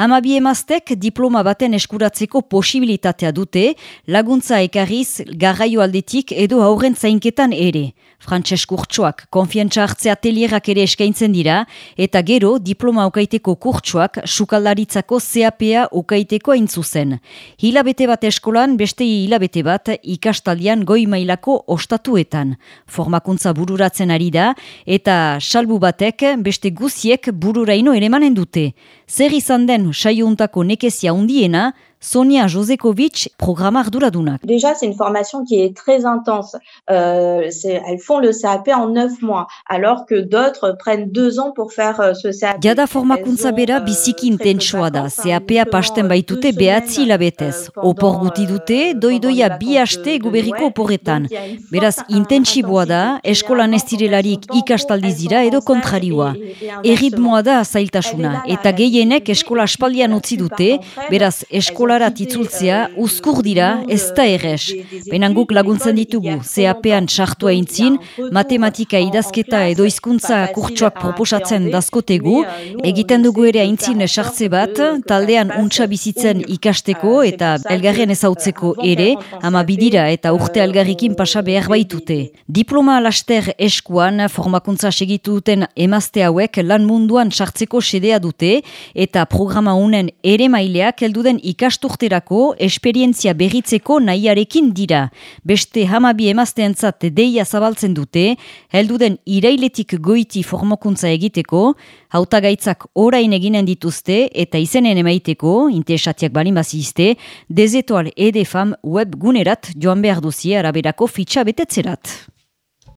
Hamabi emaztek diploma baten eskuratzeko posibilitatea dute, laguntza ekarriz garraio aldetik edo aurren zainketan ere. Frantses kurtsuak konfientza hartze atelierak ere eskaintzen dira, eta gero diploma okaiteko kurtsuak sukaldaritzako CAPA okaiteko zuzen. Hilabete bat eskolan, beste hilabete bat ikastaldian goi mailako ostatuetan. Formakuntza bururatzen ari da, eta salbu batek beste guziek bururaino ere dute. Zer izan den saiuntako nekezia undiena, Sonia Josekovic, programme arduradunak. Déjà, c'est une formation qui est très intense. Euh, elles font le CAP en neuf mois, alors que d'autres prennent deux ans pour faire euh, ce CAP. Jada formakuntza bera euh, biziki intensua da, CAP-a pasten baitute behatzi hilabetez. Opor guti dute, doidoia bi haste guberriko oporretan. Beraz, intensiboa da, eskolan ez direlarik ikastaldiz dira edo kontrarioa. Erritmoa da zailtasuna, eta gehienek eskola aspaldian utzi dute, beraz, eskola eskolarat itzultzea uzkur dira ez da errez. Benan guk laguntzen ditugu, CAP-an txartua intzin, matematika idazketa edo hizkuntza kurtsuak proposatzen dazkotegu, egiten dugu ere aintzin esartze bat, taldean untsa bizitzen ikasteko eta elgarren ezautzeko ere, ama bidira eta urte algarrikin pasa behar baitute. Diploma laster eskuan formakuntza segitu duten emazte hauek lan munduan sartzeko sedea dute eta programa unen ere maileak elduden ikast ikasturterako esperientzia berritzeko nahiarekin dira. Beste hamabi emazteentzat deia zabaltzen dute, helduden irailetik goiti formokuntza egiteko, hautagaitzak orain eginen dituzte eta izenen emaiteko, interesatiak balin bazizte, dezetoal edefam web gunerat joan behar duzie araberako fitxa betetzerat.